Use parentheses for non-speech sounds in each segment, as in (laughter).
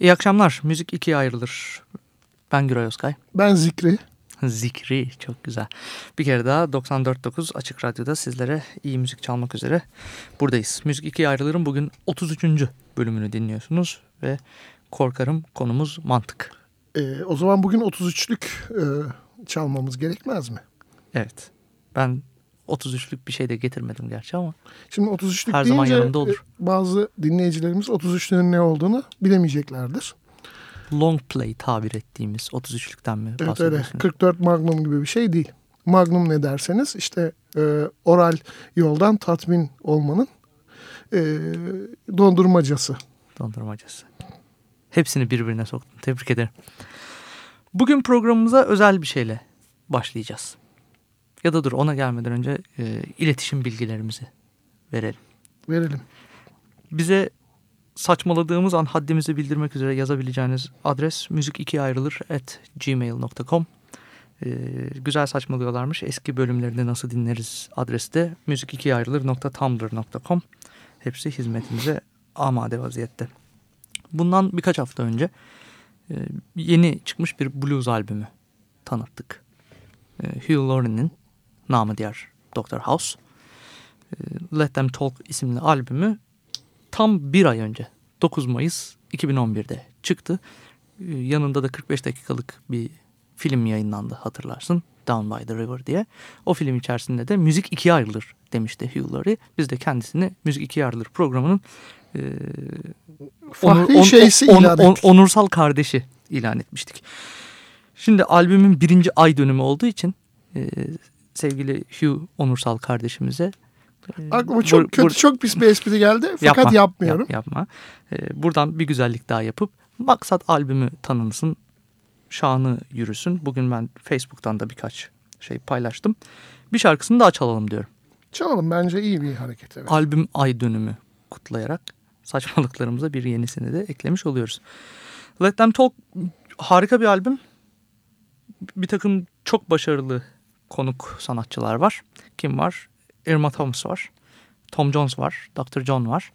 İyi akşamlar. Müzik ikiye ayrılır. Ben Güray Özkay. Ben Zikri. Zikri çok güzel. Bir kere daha 94.9 Açık Radyo'da sizlere iyi müzik çalmak üzere buradayız. Müzik ikiye ayrılırın bugün 33. bölümünü dinliyorsunuz ve korkarım konumuz mantık. Ee, o zaman bugün 33'lük e, çalmamız gerekmez mi? Evet. Ben 33'lük bir şey de getirmedim gerçi ama. Şimdi 33'lük Her zaman yanımda olur. E, bazı dinleyicilerimiz 33'lüğün ne olduğunu bilemeyeceklerdir. Long play tabir ettiğimiz 33'lükten mi Evet öyle 44 Magnum gibi bir şey değil. Magnum ne derseniz işte e, oral yoldan tatmin olmanın e, dondurmacası. Dondurmacası. Hepsini birbirine soktum. Tebrik ederim. Bugün programımıza özel bir şeyle başlayacağız. Ya da dur ona gelmeden önce e, iletişim bilgilerimizi verelim. Verelim. Bize saçmaladığımız an haddimizi bildirmek üzere yazabileceğiniz adres müzik 2 ayrılır at gmail.com ee, güzel saçmalıyorlarmış. Eski bölümlerini nasıl dinleriz adresi de müzik 2 ayrılır.tumblr.com hepsi hizmetinize amade vaziyette. Bundan birkaç hafta önce e, yeni çıkmış bir blues albümü tanıttık. E, Hugh Laurie'nin namı diğer Dr. House. E, Let Them Talk isimli albümü tam bir ay önce 9 Mayıs 2011'de çıktı. E, yanında da 45 dakikalık bir film yayınlandı hatırlarsın. Down by the River diye. O film içerisinde de müzik ikiye ayrılır demişti Hugh Laurie. Biz de kendisini müzik ikiye ayrılır programının e, onur, on, şeysi on, on, on, onursal kardeşi ilan etmiştik. Şimdi albümün birinci ay dönümü olduğu için e, sevgili Hugh onursal kardeşimize e, Aklıma çok bur, kötü bur, çok pis bir espri geldi (laughs) fakat yapma, yapmıyorum. Yap, yapma. E, buradan bir güzellik daha yapıp maksat albümü tanınsın, şanı yürüsün. Bugün ben Facebook'tan da birkaç şey paylaştım. Bir şarkısını daha çalalım diyorum. Çalalım bence iyi bir hareket. Evet. Albüm ay dönümü kutlayarak saçmalıklarımıza bir yenisini de eklemiş oluyoruz. Let Them Talk harika bir albüm. Bir takım çok başarılı konuk sanatçılar var. Kim var? Irma Thomas var. Tom Jones var. Dr. John var.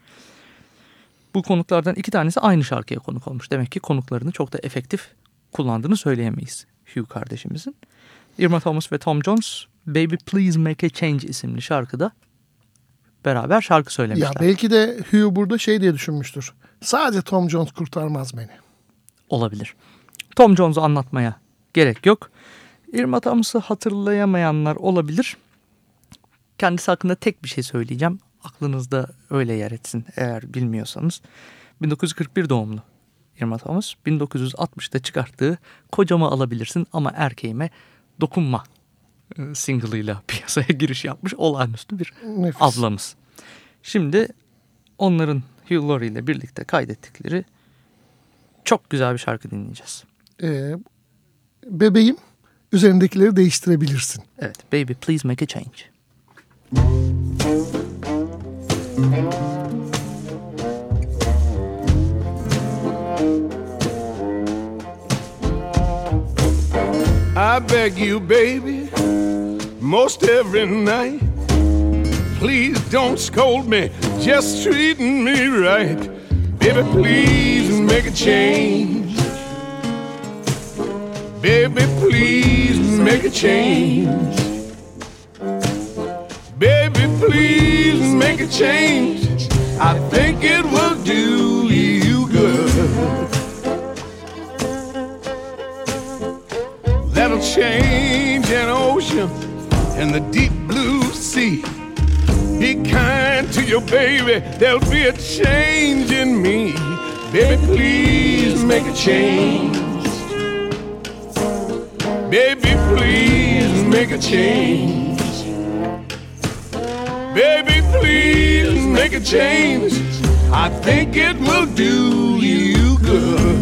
Bu konuklardan iki tanesi aynı şarkıya konuk olmuş. Demek ki konuklarını çok da efektif kullandığını söyleyemeyiz Hugh kardeşimizin. Irma Thomas ve Tom Jones Baby Please Make a Change isimli şarkıda beraber şarkı söylemişler. Ya belki de Hugh burada şey diye düşünmüştür. Sadece Tom Jones kurtarmaz beni. Olabilir. Tom Jones'u anlatmaya gerek yok. Irma Thomas'ı hatırlayamayanlar olabilir. Kendisi hakkında tek bir şey söyleyeceğim. Aklınızda öyle yer etsin eğer bilmiyorsanız. 1941 doğumlu Irma Thomas 1960'da çıkarttığı Kocamı Alabilirsin ama Erkeğime Dokunma e, single'ıyla (laughs) piyasaya giriş yapmış olağanüstü bir Nefis. ablamız. Şimdi onların Hugh Laurie ile birlikte kaydettikleri çok güzel bir şarkı dinleyeceğiz. Ee, bebeğim üzerindekileri değiştirebilirsin. Evet. Baby please make a change. I beg you, baby, most every night. Please don't scold me, just treating me right. Baby, please make a change. Baby, please make a change. Baby, please make a change. I think it will do you good. That'll change an ocean and the deep blue sea. Be kind to your baby, there'll be a change in me. Baby, please make a change. Please make a change. Baby, please make a change. I think it will do you good.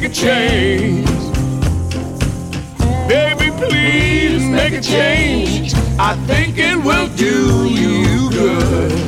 Make a change. Baby, please make a change. I think it will do you good.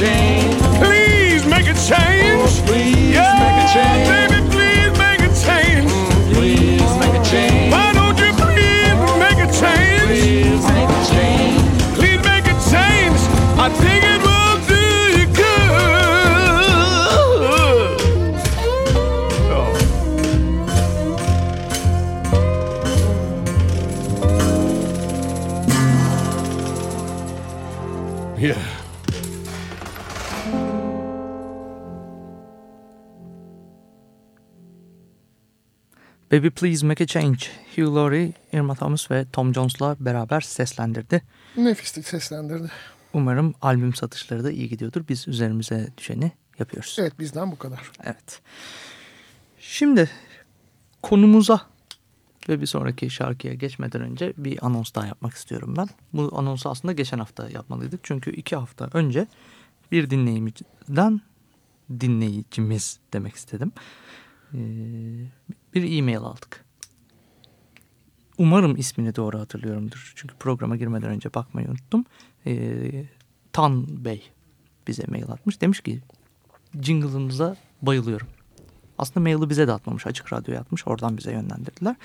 Change. Please make a change. please make a change. Baby, please make a change. Please make a change. Why don't you please make a change? Please make a change. Please make a change. I think it will do you good. Oh. Yeah. Baby Please Make a Change. Hugh Laurie, Irma Thomas ve Tom Jones'la beraber seslendirdi. Nefislik seslendirdi. Umarım albüm satışları da iyi gidiyordur. Biz üzerimize düşeni yapıyoruz. Evet bizden bu kadar. Evet. Şimdi konumuza ve bir sonraki şarkıya geçmeden önce bir anons daha yapmak istiyorum ben. Bu anonsu aslında geçen hafta yapmalıydık. Çünkü iki hafta önce bir dinleyiciden dinleyicimiz demek istedim. Ee, bir e-mail aldık. Umarım ismini doğru hatırlıyorumdur. Çünkü programa girmeden önce bakmayı unuttum. Ee, Tan Bey bize mail atmış. Demiş ki jingle'ınıza bayılıyorum. Aslında maili bize de atmamış. Açık radyoya atmış. Oradan bize yönlendirdiler.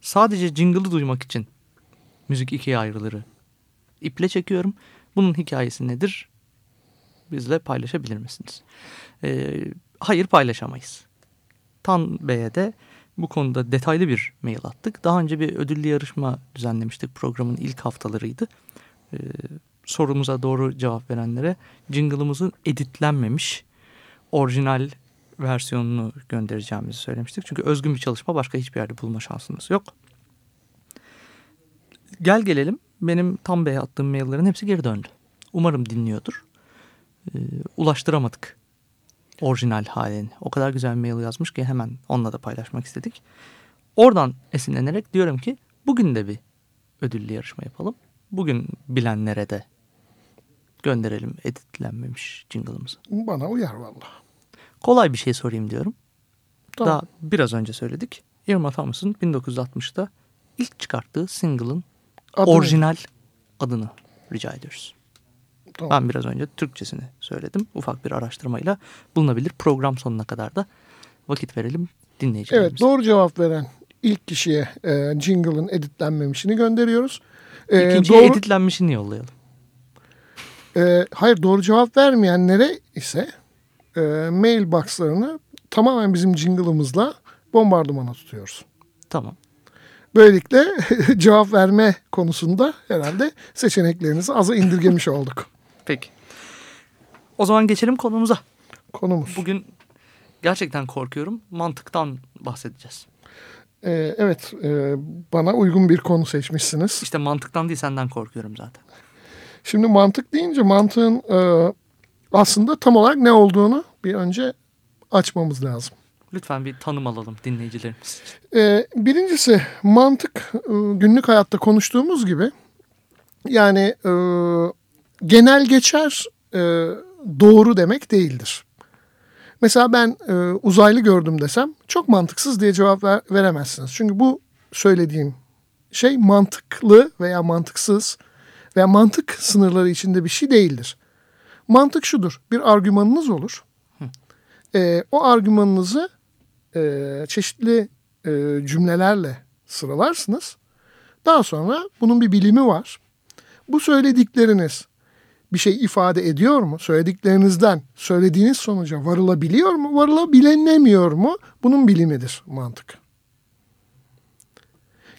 Sadece jingle'ı duymak için müzik ikiye ayrılırı iple çekiyorum. Bunun hikayesi nedir? Bizle paylaşabilir misiniz? Ee, hayır paylaşamayız. Tan Bey'e de bu konuda detaylı bir mail attık. Daha önce bir ödüllü yarışma düzenlemiştik. Programın ilk haftalarıydı. Ee, sorumuza doğru cevap verenlere jingle'ımızın editlenmemiş orijinal versiyonunu göndereceğimizi söylemiştik. Çünkü özgün bir çalışma başka hiçbir yerde bulma şansınız yok. Gel gelelim benim tam bey attığım maillerin hepsi geri döndü. Umarım dinliyordur. Ee, ulaştıramadık orijinal halini. O kadar güzel bir mail yazmış ki hemen onunla da paylaşmak istedik. Oradan esinlenerek diyorum ki bugün de bir ödüllü yarışma yapalım. Bugün bilenlere de gönderelim editlenmemiş jingle'ımızı. Bana uyar valla. Kolay bir şey sorayım diyorum. Tamam. Daha biraz önce söyledik. Irma Thomas'ın 1960'da ilk çıkarttığı single'ın Adı orijinal adını rica ediyoruz. Tamam. Ben biraz önce Türkçesini söyledim. Ufak bir araştırmayla bulunabilir. Program sonuna kadar da vakit verelim dinleyicilerimize. Evet doğru cevap veren ilk kişiye e, jingle'ın editlenmemişini gönderiyoruz. E, İkinciye doğru, editlenmişini yollayalım. e, hayır doğru cevap vermeyenlere ise e, mailboxlarını tamamen bizim jingle'ımızla bombardımana tutuyoruz. Tamam. Böylelikle (laughs) cevap verme konusunda herhalde seçeneklerinizi aza indirgemiş olduk. Peki. O zaman geçelim konumuza. Konumuz. Bugün gerçekten korkuyorum. Mantıktan bahsedeceğiz. E, evet e, bana uygun bir konu seçmişsiniz. İşte mantıktan değil senden korkuyorum zaten. Şimdi mantık deyince mantığın e, aslında tam olarak ne olduğunu bir önce açmamız lazım. Lütfen bir tanım alalım dinleyicilerimiz için. E, birincisi mantık e, günlük hayatta konuştuğumuz gibi yani e, genel geçer e, doğru demek değildir. Mesela ben e, uzaylı gördüm desem çok mantıksız diye cevap ver- veremezsiniz. Çünkü bu söylediğim şey mantıklı veya mantıksız veya mantık sınırları içinde bir şey değildir. Mantık şudur. Bir argümanınız olur. E, o argümanınızı e, çeşitli e, cümlelerle sıralarsınız. Daha sonra bunun bir bilimi var. Bu söyledikleriniz bir şey ifade ediyor mu? Söylediklerinizden söylediğiniz sonuca varılabiliyor mu? Varılabilenemiyor mu? Bunun bilimidir mantık.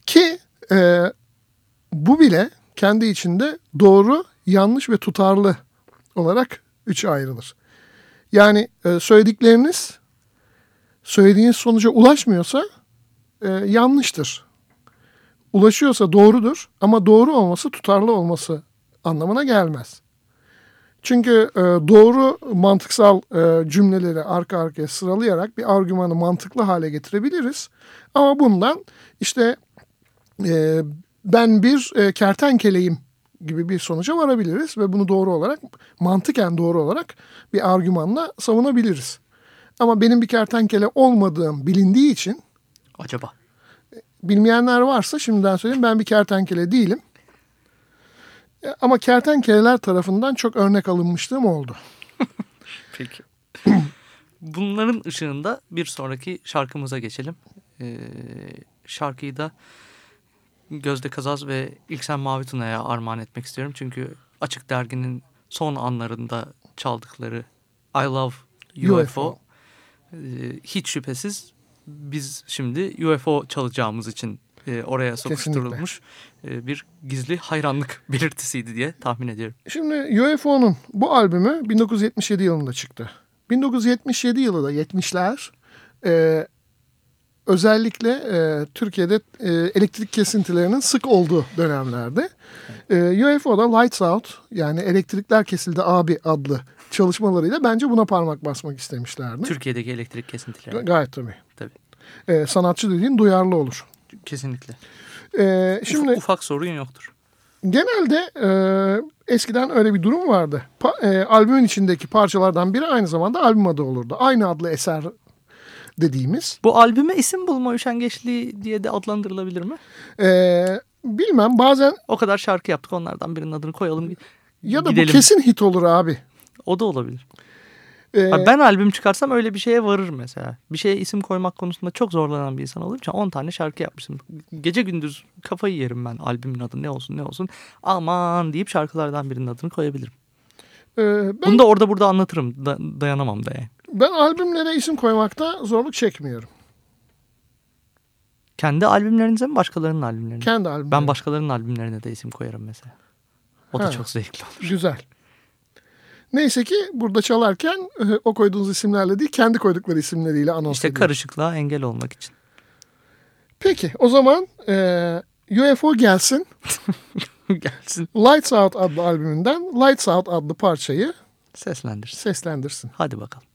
Ki e, bu bile kendi içinde doğru, yanlış ve tutarlı olarak üçe ayrılır. Yani e, söyledikleriniz söylediğiniz sonuca ulaşmıyorsa e, yanlıştır. Ulaşıyorsa doğrudur ama doğru olması tutarlı olması anlamına gelmez. Çünkü e, doğru mantıksal e, cümleleri arka arkaya sıralayarak bir argümanı mantıklı hale getirebiliriz. Ama bundan işte e, ben bir e, kertenkeleyim gibi bir sonuca varabiliriz ve bunu doğru olarak mantıken doğru olarak bir argümanla savunabiliriz. Ama benim bir kertenkele olmadığım bilindiği için Acaba? bilmeyenler varsa şimdiden söyleyeyim ben bir kertenkele değilim. E, Ama kertenkeleler tarafından çok örnek alınmışlığım oldu. (laughs) Peki. Bunların ışığında bir sonraki şarkımıza geçelim. Ee, şarkıyı da Gözde Kazaz ve İlksen Mavi Tuna'ya armağan etmek istiyorum. Çünkü Açık Dergi'nin son anlarında çaldıkları I Love UFO, UFO. Ee, hiç şüphesiz biz şimdi UFO çalacağımız için e, oraya sokuşturulmuş e, bir gizli hayranlık (laughs) belirtisiydi diye tahmin ediyorum. Şimdi UFO'nun bu albümü 1977 yılında çıktı. 1977 yılı da 70'ler e, özellikle e, Türkiye'de e, elektrik kesintilerinin sık olduğu dönemlerde e, UFO'da Lights Out yani elektrikler kesildi abi adlı çalışmalarıyla bence buna parmak basmak istemişlerdi. Türkiye'deki elektrik kesintileri. Gayet tabii. Tabii. E, sanatçı dediğin duyarlı olur. Kesinlikle. E, şimdi Uf- ufak sorun yoktur. Genelde e, eskiden öyle bir durum vardı. Pa- e, albümün içindeki parçalardan biri aynı zamanda albüm adı olurdu. Aynı adlı eser dediğimiz. Bu albüme isim bulma üşengeçliği diye de adlandırılabilir mi? E, bilmem bazen O kadar şarkı yaptık onlardan birinin adını koyalım. ya da gidelim. bu kesin hit olur abi. O da olabilir. E, Ha, ben albüm çıkarsam öyle bir şeye varır mesela. Bir şeye isim koymak konusunda çok zorlanan bir insan olduğum için 10 tane şarkı yapmışım. Gece gündüz kafayı yerim ben albümün adı ne olsun ne olsun. Aman deyip şarkılardan birinin adını koyabilirim. e, ben, Bunu da orada burada anlatırım. Da- dayanamam da yani. ben albümlere isim koymakta zorluk çekmiyorum. Kendi albümlerinize mi başkalarının albümlerine? Kendi albümlerim. Ben başkalarının albümlerine de isim koyarım mesela. O da Ha. çok zevkli olur. Güzel. Neyse ki burada çalarken e, o koyduğunuz isimlerle değil kendi koydukları isimleriyle anons İşte ediyor. karışıklığa engel olmak için. Peki o zaman e, UFO gelsin. (laughs) gelsin. Lights Out adlı albümünden Lights Out adlı parçayı seslendirsin. Seslendirsin. Hadi bakalım.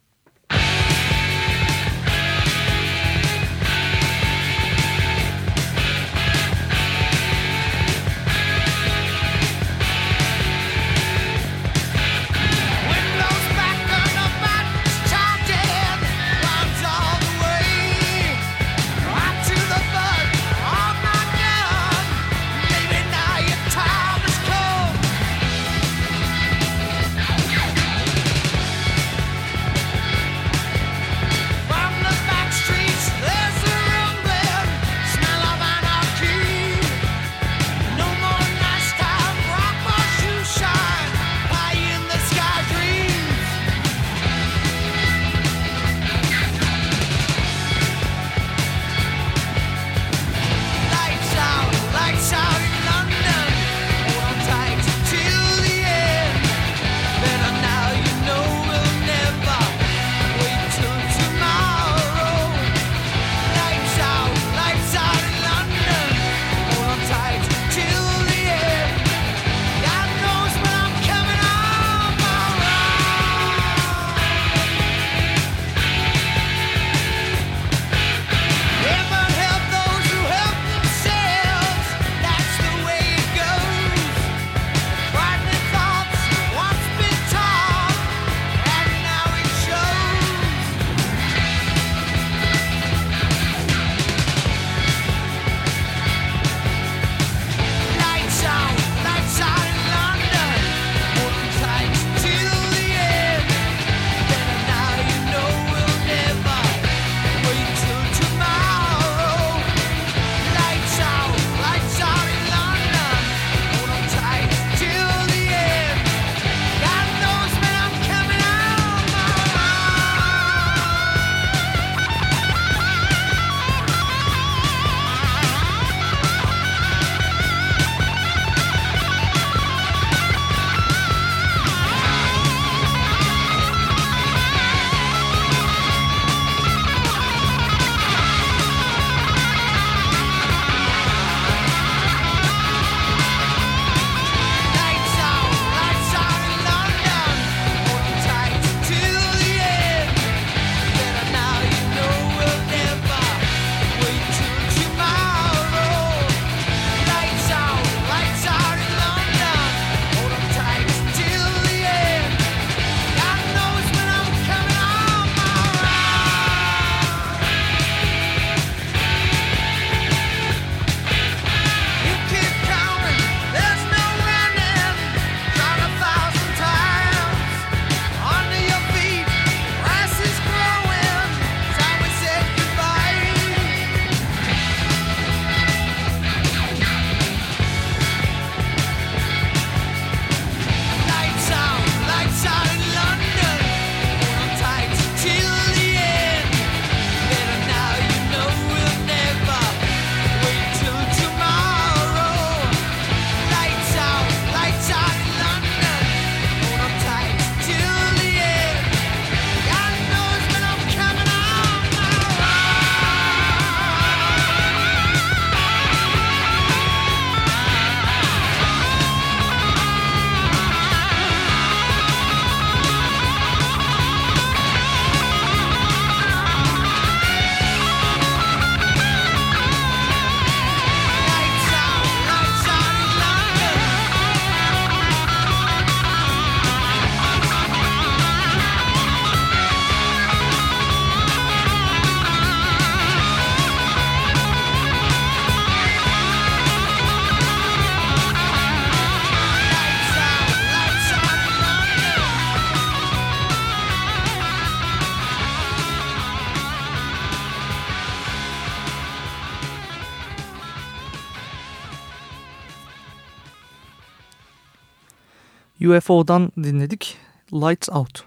UFO'dan dinledik. Lights Out.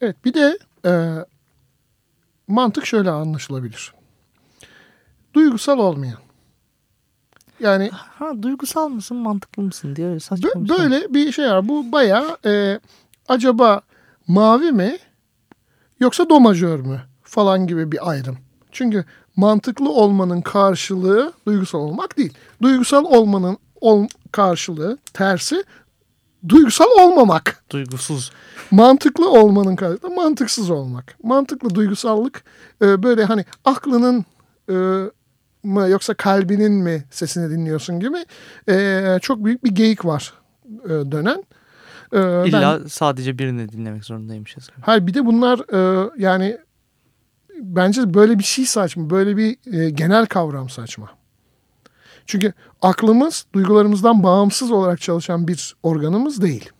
Evet bir de e, mantık şöyle anlaşılabilir. Duygusal olmayan. Yani ha, duygusal mısın mantıklı mısın diye saçma bir Böyle bir şey var. Bu baya e, acaba mavi mi yoksa domajör mü falan gibi bir ayrım. Çünkü mantıklı olmanın karşılığı duygusal olmak değil. Duygusal olmanın ol, karşılığı tersi duygusal olmamak. Duygusuz. Mantıklı olmanın karşılığı mantıksız olmak. Mantıklı duygusallık e, böyle hani aklının e, mı yoksa kalbinin mi sesini dinliyorsun gibi e, çok büyük bir geyik var e, dönen. E, ben- İlla sadece birini dinlemek zorundaymışız. Hayır bir de bunlar e, yani bence böyle bir şey saçma. Böyle bir e, genel kavram saçma. Çünkü aklımız duygularımızdan bağımsız olarak çalışan bir organımız değil.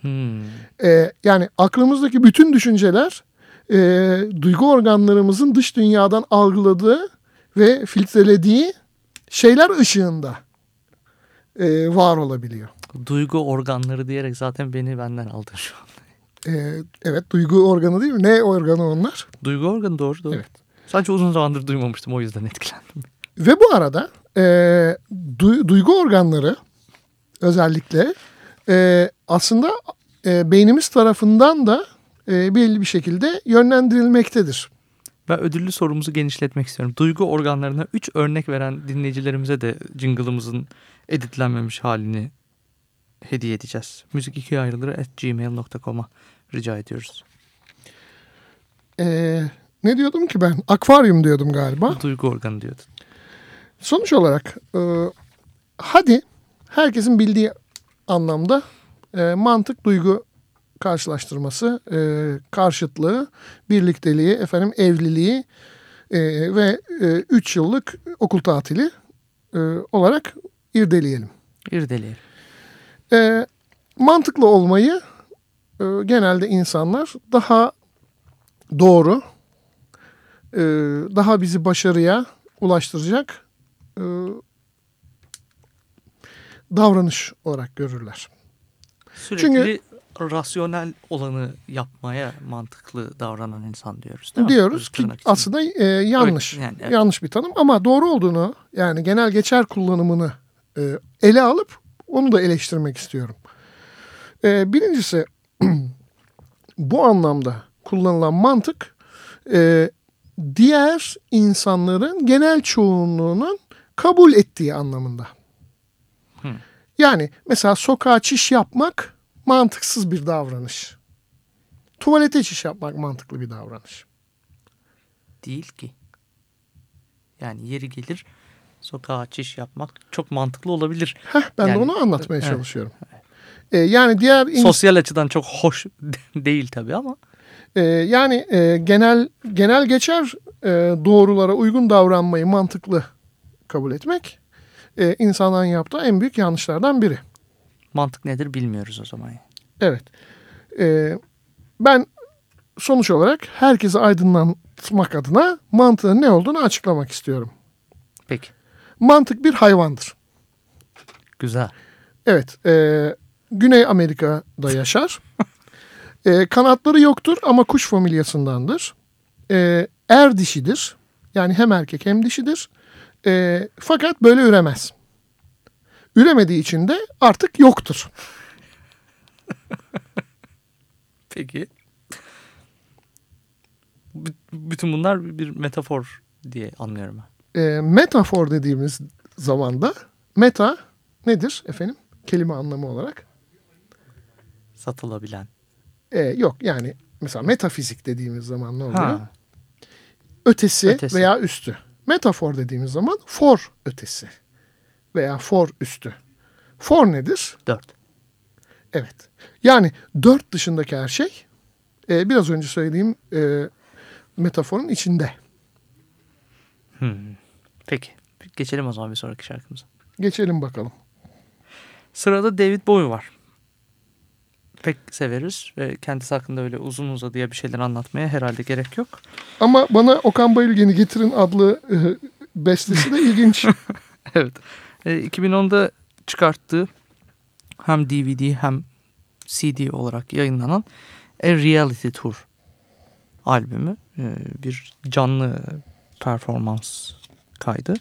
Hmm. E, yani aklımızdaki bütün düşünceler e, duygu organlarımızın dış dünyadan algıladığı ve filtrelediği şeyler ışığında e, var olabiliyor. Duygu organları diyerek zaten beni benden aldın şu an. E, evet duygu organı değil mi? Ne organı onlar? Duygu organı doğru doğru. Evet. Sadece uzun zamandır duymamıştım o yüzden etkilendim. Ve bu arada e, du- duygu organları özellikle e, aslında e, beynimiz tarafından da e, belli bir şekilde yönlendirilmektedir. Ben ödüllü sorumuzu genişletmek istiyorum. Duygu organlarına 3 örnek veren dinleyicilerimize de jingle'ımızın editlenmemiş halini hediye edeceğiz. Müzik iki ayrılır at gmail.com'a rica ediyoruz. E, ne diyordum ki ben? Akvaryum diyordum galiba. Duygu organı diyordun. Sonuç olarak e, hadi herkesin bildiği anlamda e, mantık duygu karşılaştırması, e, karşıtlığı, birlikteliği, efendim evliliği e, ve 3 yıllık okul tatili e, olarak irdeleyelim. İrdeleyelim. E, mantıklı olmayı e, genelde insanlar daha doğru, e, daha bizi başarıya ulaştıracak e, davranış olarak görürler. Sürekli Çünkü- rasyonel olanı yapmaya mantıklı davranan insan diyoruz değil mi? Diyoruz ki aslında e, yanlış. Evet, yani evet. Yanlış bir tanım ama doğru olduğunu yani genel geçer kullanımını e, ele alıp onu da eleştirmek istiyorum. E, birincisi (clears throat) bu anlamda kullanılan mantık e, diğer insanların genel çoğunluğunun kabul ettiği anlamında. Hı. Yani mesela sokağa çiş yapmak mantıksız bir davranış. Tuvalete çiş yapmak mantıklı bir davranış. Değil ki. Yani yeri gelir sokağa çiş yapmak çok mantıklı olabilir. Heh, ben Yani, de onu anlatmaya evet. çalışıyorum. Ee, yani diğer Sosyal açıdan çok hoş (laughs) değil tabii ama e, yani e, genel genel geçer e, doğrulara uygun davranmayı mantıklı kabul etmek e, insanların yaptığı en büyük yanlışlardan biri. mantık nedir bilmiyoruz o zaman. Evet. E, ben sonuç olarak herkesi aydınlatmak adına mantığın ne olduğunu açıklamak istiyorum. Peki. Mantık bir hayvandır. Güzel. Evet. e, Güney Amerika'da yaşar. (laughs) E, kanatları yoktur ama kuş familyasındandır. E, er dişidir. Yani hem erkek hem dişidir. E, fakat böyle üremez. Üremediği için de artık yoktur. (laughs) Peki. B- bütün bunlar bir metafor diye anlıyorum ben. E, metafor dediğimiz zamanda meta nedir efendim? Kelime anlamı olarak. Satılabilen. E, yok yani mesela metafizik dediğimiz zaman ne oluyor? Ha. ötesi, Ötesi. veya üstü. Metafor dediğimiz zaman for ötesi veya for üstü. For nedir? Dört. Evet. Yani dört dışındaki her şey e, biraz önce söylediğim e, metaforun içinde. Peki. Geçelim o zaman bir sonraki şarkımıza. Geçelim bakalım. Sırada David Bowie var. Pek severiz ve kendisi hakkında öyle uzun uzadıya bir şeyler anlatmaya herhalde gerek yok. Ama bana Okan Bayülgen'i Getirin adlı e, bestesi de ilginç. (laughs) evet. E, 2010'da çıkarttığı hem DVD hem CD olarak yayınlanan A Reality Tour albümü e, bir canlı performans kaydı.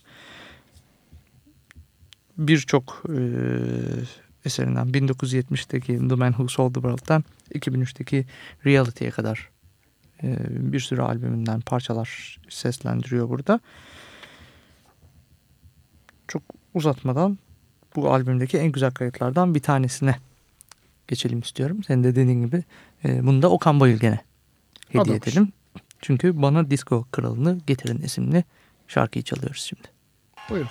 Birçok e, eserinden 1970'teki The Man Who Sold the World'dan 2003'teki Reality'ye kadar e, bir sürü albümünden parçalar seslendiriyor burada. Çok uzatmadan bu albümdeki en güzel kayıtlardan bir tanesine geçelim istiyorum. Senin de dediğin gibi e, bunu da Okan Bayülgen'e hediye Adamış. edelim. Çünkü bana Disco Kralını Getirin isimli şarkıyı çalıyoruz şimdi. Buyurun.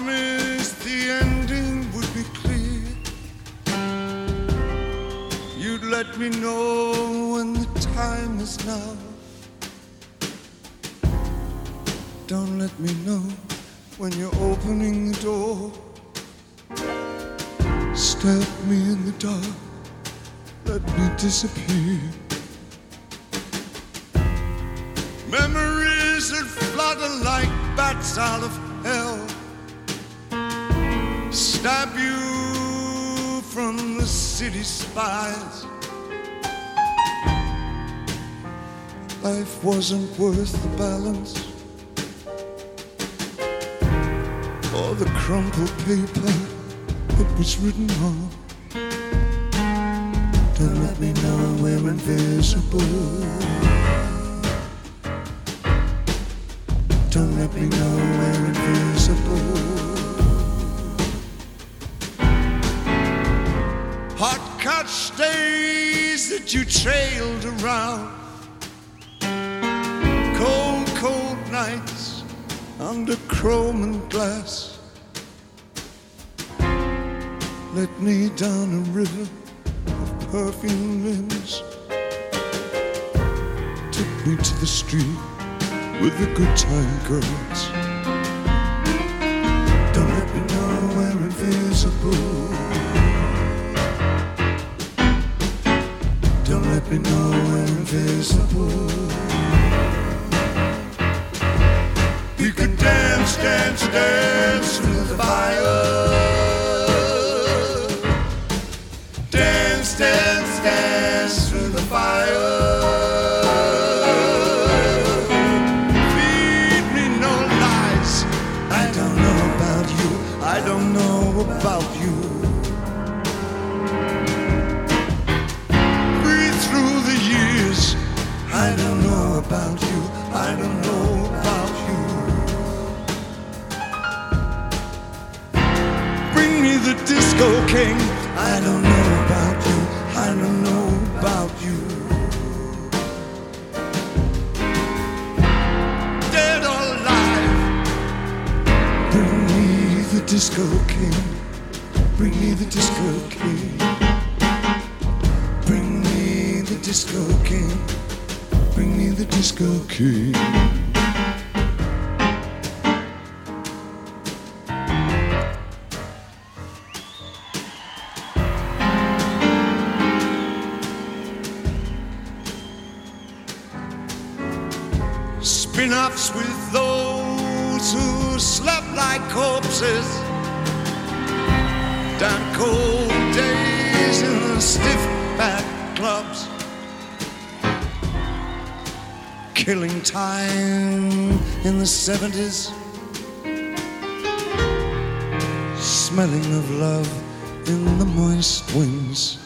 You spies. Life wasn't worth the balance or the crumpled paper it was written on. Don't let me know we're invisible. Don't let me know under chrome and glass. Let me down a river of perfume limbs. Took me to the street with the good time girls. Spin offs with those who slept like corpses. Down cold days in the stiff back clubs. Killing time in the 70s. Smelling of love in the moist winds.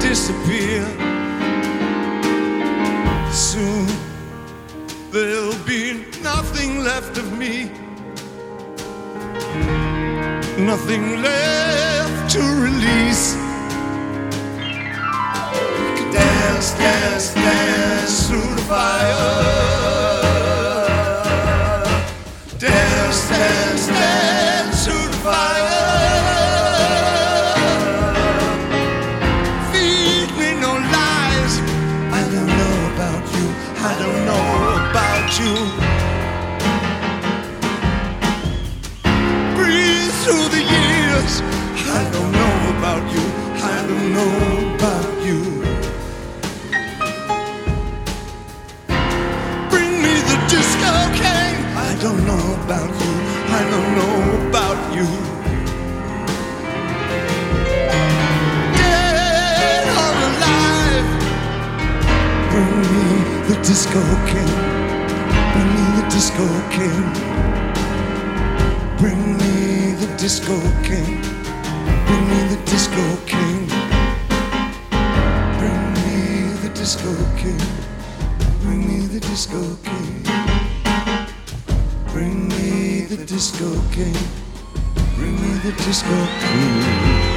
Disappear. Soon there'll be nothing left of me, nothing left to release. Dance, dance, dance through the fire. Dance, dance, dance through the fire. About you. I don't know about you. Dead or alive. Bring me the disco king. Bring me the disco king. Bring me the disco king. Bring me the disco king. Bring me the disco king. Bring me the disco king. Bring me the disco king. Bring me the disco king.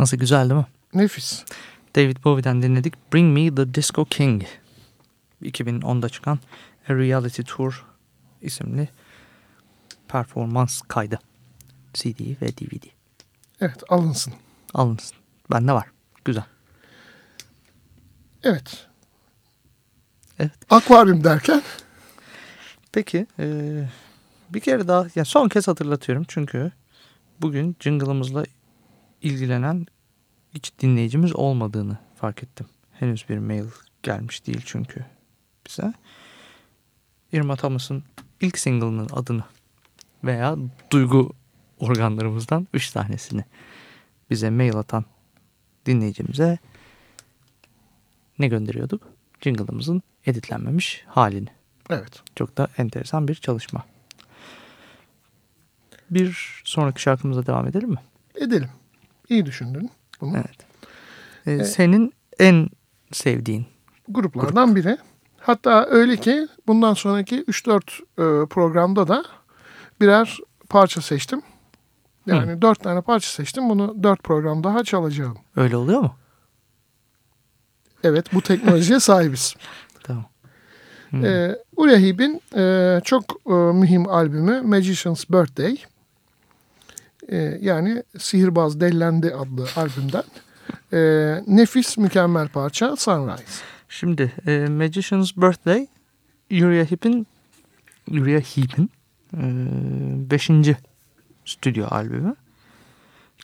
Nasıl güzel değil mi? Nefis. David Bowie'den dinledik. Bring Me The Disco King. 2010'da çıkan A Reality Tour isimli performans kaydı. CD ve DVD. Evet alınsın. Alınsın. Bende var. Güzel. Evet. Evet. Akvaryum derken Peki eee, bir kere daha yani son kez hatırlatıyorum çünkü bugün jingle'ımızla ilgilenen hiç dinleyicimiz olmadığını fark ettim. Henüz bir mail gelmiş değil çünkü bize. Irma Thomas'ın ilk single'ının adını veya duygu organlarımızdan üç tanesini bize mail atan dinleyicimize ne gönderiyorduk? Jingle'ımızın editlenmemiş halini. evet. Çok da enteresan bir çalışma. Bir sonraki şarkımıza devam edelim mi? Edelim. İyi düşündün bunu. Evet. Ee, Senin en sevdiğin Gruplardan biri. Hatta öyle ki bundan sonraki 3-4 e, programda da birer parça seçtim. Yani 4 tane parça seçtim. Bunu 4 program daha çalacağım. öyle oluyor mu? Evet bu teknolojiye (laughs) sahibiz. Tamam. Ee, Uriah Heep'in e, çok e, mühim albümü Magician's Birthday. Ee, yani Sihirbaz Dellendi adlı albümden. e, nefis mükemmel parça Sunrise. Şimdi e, Magician's Birthday Uriah Heep'in Uriah Heep'in e, beşinci stüdyo albümü.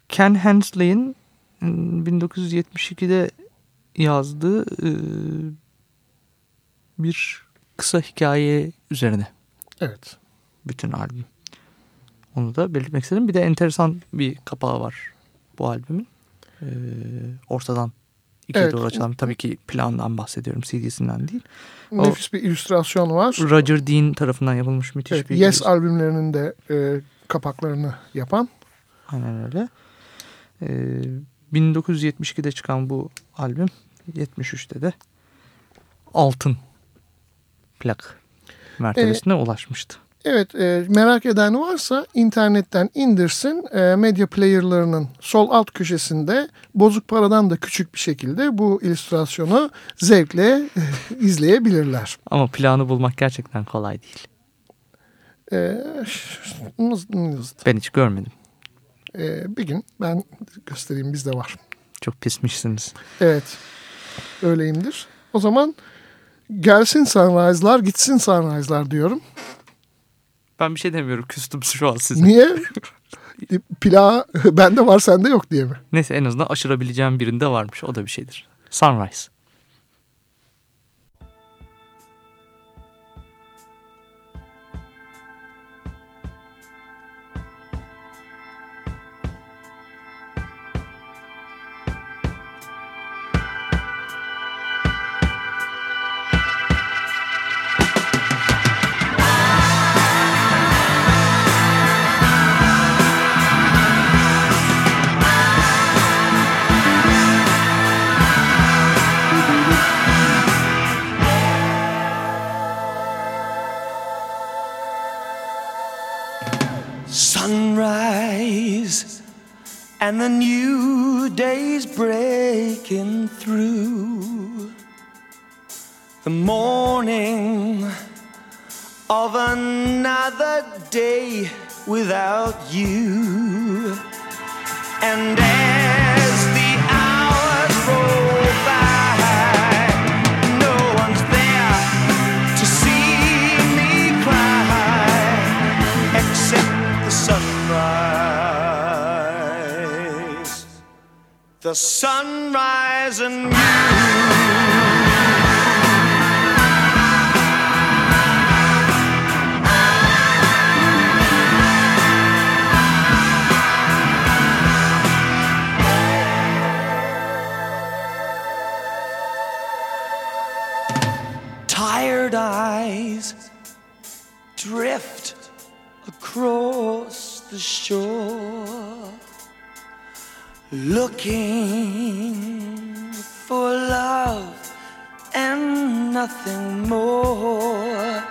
Ken Hensley'in e, 1972'de yazdığı e, bir kısa hikaye üzerine Evet. bütün albüm. Onu da belirtmek istedim. Bir de enteresan bir kapağı var bu albümün. Ee, ortadan ikiye Evet. doğru açılan. Tabii ki plandan bahsediyorum. CD'sinden değil. O- Nefis bir illüstrasyon var. Roger Dean tarafından yapılmış müthiş Evet, bir... yes albümlerinin de e, kapaklarını yapan. Aynen öyle. Ee, 1972'de çıkan bu albüm 73'te de altın plak mertebesine ulaşmıştı. Evet e, merak eden varsa internetten indirsin. E, medya player'larının sol alt köşesinde bozuk paradan da küçük bir şekilde bu illüstrasyonu zevkle e, (laughs) izleyebilirler. Ama planı bulmak gerçekten kolay değil. E, Ben hiç görmedim. e, bir gün ben göstereyim bizde var. Çok pismişsiniz. Evet öyleyimdir. O zaman gelsin sunrise'lar gitsin sunrise'lar diyorum. Ben bir şey demiyorum. Küstüm şu an size. Niye? Plağı (laughs) bende var sende yok diye mi? Neyse en azından aşırabileceğim birinde varmış. O da bir şeydir. Sunrise the morning of another day without you and as the hours roll by no one's there to see me cry except the sunrise. The sunrise and you. Eyes drift across the shore, looking for love and nothing more.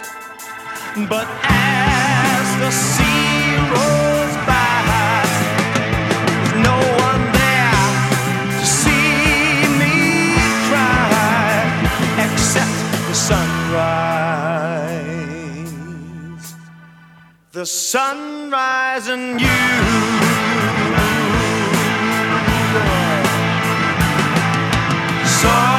But as the sea rolls the sunrise and you. Sunrise,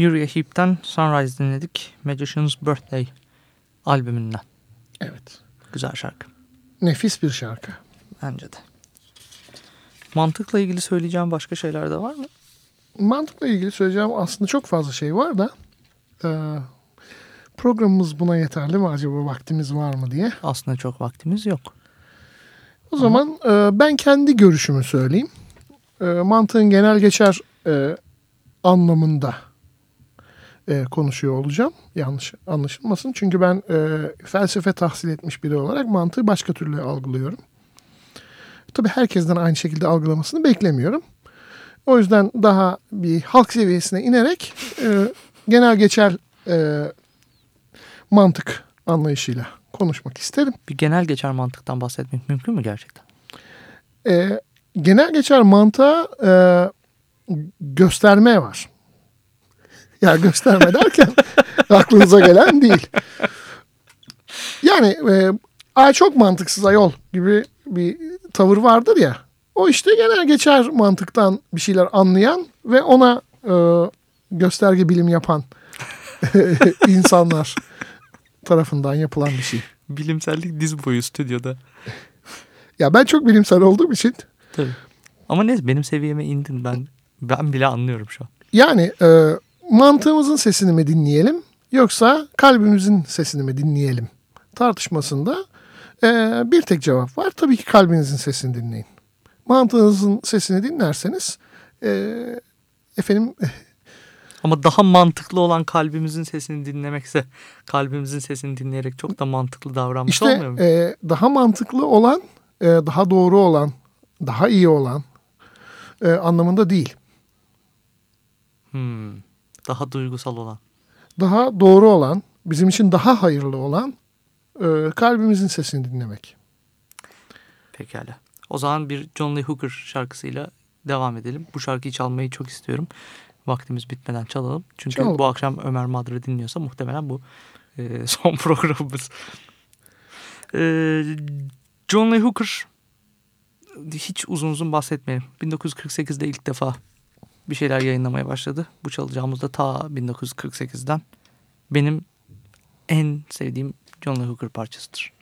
Uriah Heep'ten Sunrise dinledik. Magician's Birthday albümünden. Evet. Güzel şarkı. Nefis bir şarkı. Bence de. Mantıkla ilgili söyleyeceğim başka şeyler de var mı? Mantıkla ilgili söyleyeceğim aslında çok fazla şey var da e, programımız buna yeterli mi acaba vaktimiz var mı diye. Aslında çok vaktimiz yok. O zaman e, ben kendi görüşümü söyleyeyim. E, mantığın genel geçer e, anlamında e, konuşuyor olacağım. Yanlış anlaşılmasın. Çünkü ben e, felsefe tahsil etmiş biri olarak mantığı başka türlü algılıyorum. Tabii herkesten aynı şekilde algılamasını beklemiyorum. O yüzden daha bir halk seviyesine inerek e, genel geçer e, mantık anlayışıyla konuşmak isterim. Bir genel geçer mantıktan bahsetmek mümkün mü gerçekten? e, genel geçer mantığa e, gösterme var. Ya gösterme derken (laughs) aklınıza gelen değil. Yani e, ay çok mantıksız ayol gibi bir tavır vardır ya. O işte genel geçer mantıktan bir şeyler anlayan ve ona e, gösterge bilim yapan (laughs) insanlar tarafından yapılan bir şey. Bilimsellik diz boyu stüdyoda. Ya ben çok bilimsel olduğum için Tabii. Ama neyse benim seviyeme indin ben. Ben bile anlıyorum şu an. Yani e, mantığımızın sesini mi dinleyelim yoksa kalbimizin sesini mi dinleyelim tartışmasında e, bir tek cevap var. Tabii ki kalbinizin sesini dinleyin. Mantığınızın sesini dinlerseniz e, efendim (laughs) Ama daha mantıklı olan kalbimizin sesini dinlemekse kalbimizin sesini dinleyerek çok da mantıklı davranmış işte olmuyor mu? e, daha mantıklı olan, e, daha doğru olan, daha iyi olan e, anlamında değil. Hmm. Daha duygusal olan. Daha doğru olan, bizim için daha hayırlı olan e, kalbimizin sesini dinlemek. Pekala. O zaman bir John Lee Hooker şarkısıyla devam edelim. Bu şarkıyı çalmayı çok istiyorum. Vaktimiz bitmeden çalalım. Çünkü Çalalım. bu akşam Ömer Madra dinliyorsa muhtemelen bu e, (laughs) son programımız. E, John Lee Hooker hiç uzun uzun bahsetmeyelim. 1948'de ilk defa bir şeyler yayınlamaya başladı. Bu çalacağımız da ta 1948'den benim en sevdiğim John Lee Hooker parçasıdır.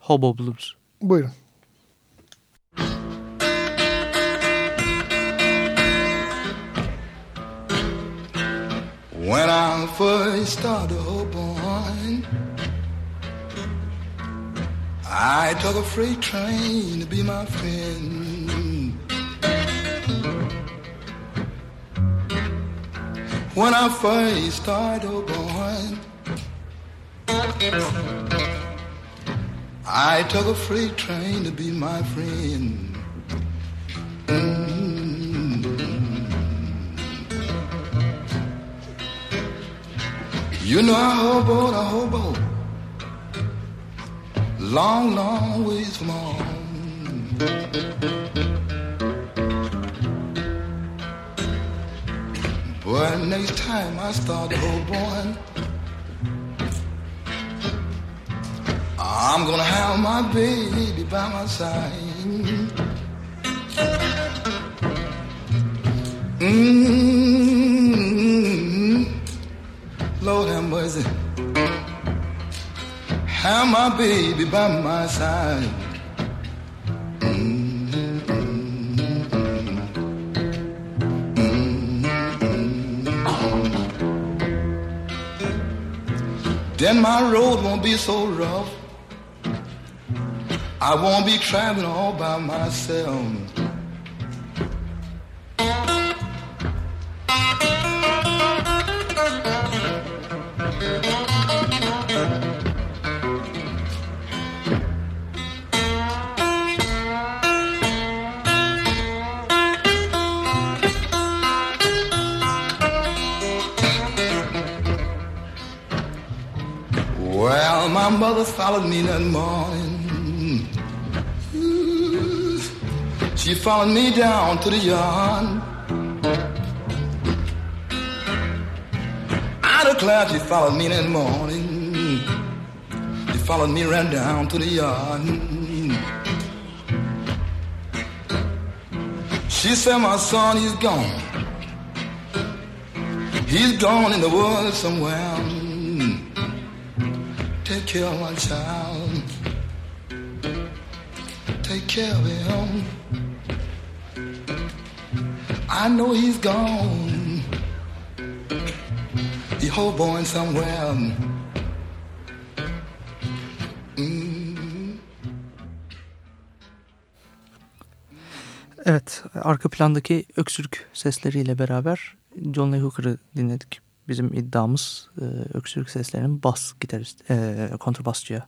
Hobo Blues. Buyurun. When I first started hoboing, I took a freight train to be my friend. When I first started hoboing, I took a freight train to be my friend. Mm-hmm. You know I hobo, I hobo, long, long ways from home. But next time I start hoboing, I'm gonna have my baby by my side. mm Lord have mercy. Have my baby by my side. Then my road won't be so rough. I won't be traveling all by myself. My followed me that morning. She followed me down to the yard. I declare she followed me that morning. She followed me right down to the yard. She said, my son, he's gone. He's gone in the woods somewhere. Take care of my child. Take care of him. I know he's gone. He hoboing somewhere. Evet, arka plandaki öksürük sesleriyle beraber John Lee Hooker'ı dinledik. Bizim iddiamız e, öksürük seslerinin bas gitarist, e, kontrbasçıya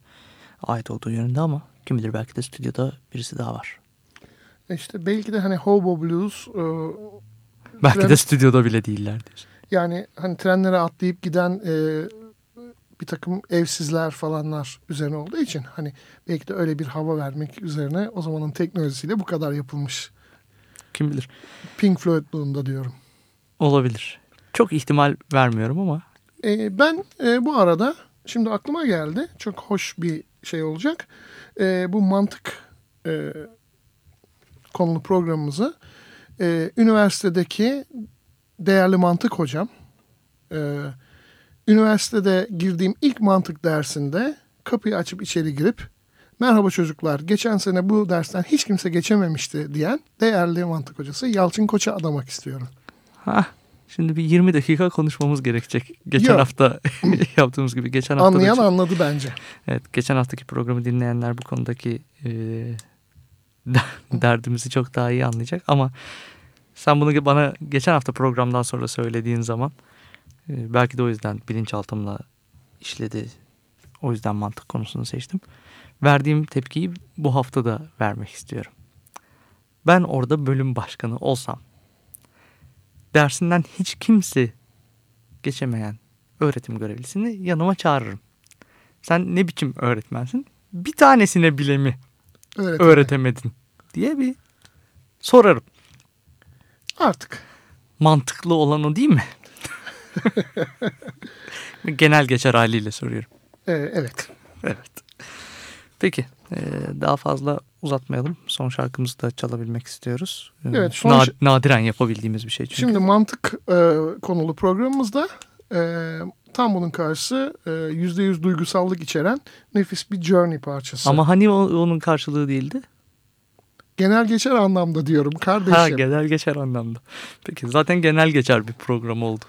ait olduğu yönünde ama kim bilir belki de stüdyoda birisi daha var. E İşte belki de hani Hobo Blues e, Belki Tren- de stüdyoda bile değiller diyorsun. yani hani trenlere atlayıp giden e, bir takım evsizler falanlar üzerine olduğu için hani belki de öyle bir hava vermek üzerine o zamanın teknolojisiyle bu kadar yapılmış. Kim bilir. Pink Floyd'luğunda diyorum. Olabilir. Çok ihtimal vermiyorum ama E, ben e, bu arada şimdi aklıma geldi. Çok hoş bir şey olacak. E, bu mantık e, konulu programımızı e, üniversitedeki değerli mantık hocam e, üniversitede girdiğim ilk mantık dersinde kapıyı açıp içeri girip merhaba çocuklar geçen sene bu dersten hiç kimse geçememişti diyen değerli mantık hocası Yalçın Koç'a adamak istiyorum. ha şimdi bir 20 dakika konuşmamız gerekecek. Geçen Yok. hafta (laughs) yaptığımız gibi geçen hafta Anlayan anladı bence. Evet, geçen haftaki programı dinleyenler bu konudaki e, (laughs) derdimizi çok daha iyi anlayacak. Ama sen bunu bana geçen hafta programdan sonra söylediğin zaman e, belki de o yüzden bilinçaltımla işledi. O yüzden mantık konusunu seçtim. Verdiğim tepkiyi bu hafta da vermek istiyorum. Ben orada bölüm başkanı olsam dersinden hiç kimse geçemeyen öğretim görevlisini yanıma çağırırım. Sen ne biçim öğretmensin? Bir tanesine bile mi Evet. öğretemedin diye bir sorarım. Artık. Mantıklı olan o değil mi? (laughs) Genel geçer haliyle soruyorum. e, evet. Evet. Peki e, daha fazla uzatmayalım. Son şarkımızı da çalabilmek istiyoruz. E, Evet, son nadiren yapabildiğimiz bir şey çünkü. Şimdi mantık e, konulu programımızda e, tam bunun karşısı e, %100 duygusallık içeren nefis bir journey parçası. Ama hani o- onun karşılığı değildi? Genel geçer anlamda diyorum kardeşim. Ha genel geçer anlamda. Peki zaten genel geçer bir program oldu.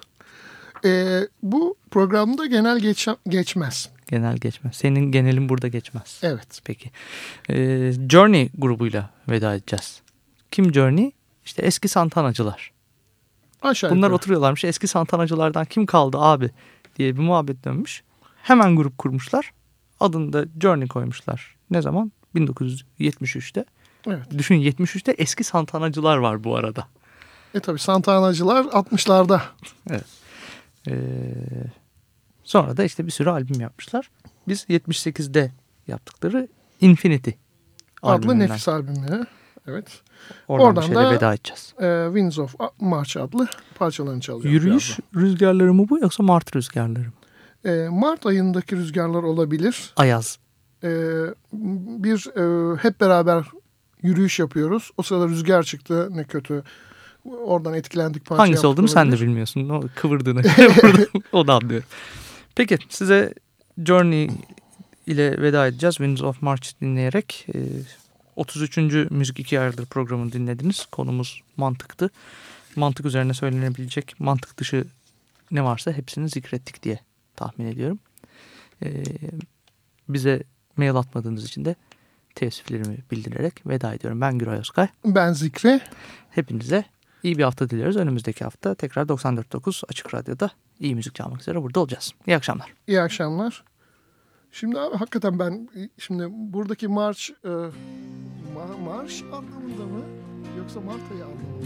E, bu programda genel geçe- geçmez. Genel geçmez. Senin genelin burada geçmez. Evet. Peki. Ee, Journey grubuyla veda edeceğiz. Kim Journey? İşte eski Santanacılar. Aşağı Bunlar yukarı. oturuyorlarmış. Eski Santanacılardan kim kaldı abi diye bir muhabbet dönmüş. Hemen grup kurmuşlar. Adını da Journey koymuşlar. Ne zaman? 1973'te. Evet. Düşün 73'te eski Santanacılar var bu arada. E tabi Santanacılar 60'larda Ee, sonra da işte bir sürü albüm yapmışlar. Biz 78'de yaptıkları Infinity adlı nefis albümü. Evet. Oradan, Oradan da- veda edeceğiz. E, Winds of March adlı parçalarını çalacağız. Yürüyüş rüzgarları mı bu yoksa Mart rüzgarları mı? E, Mart ayındaki rüzgarlar olabilir. Ayaz. e, bir e, hep beraber yürüyüş yapıyoruz. O sırada rüzgar çıktı ne kötü. Oradan etkilendik parça Hangisi olduğunu sen de olabilir. bilmiyorsun. O kıvırdığını o da anlıyor. Peki size Journey ile veda edeceğiz. Winds of March dinleyerek. e, 33. Müzik 2 ayardır programını dinlediniz. Konumuz mantıktı. Mantık üzerine söylenebilecek mantık dışı ne varsa hepsini zikrettik diye tahmin ediyorum. E, bize mail atmadığınız için de teessüflerimi bildirerek veda ediyorum. Ben Güray Özkay. Ben Zikri. Hepinize iyi bir hafta diliyoruz. Önümüzdeki hafta tekrar 94.9 Açık Radyo'da iyi müzik çalmak üzere burada olacağız. İyi akşamlar. İyi akşamlar. Şimdi abi hakikaten ben şimdi buradaki marş e, ma- marş anlamında mı yoksa Mart ayı anlamında mı?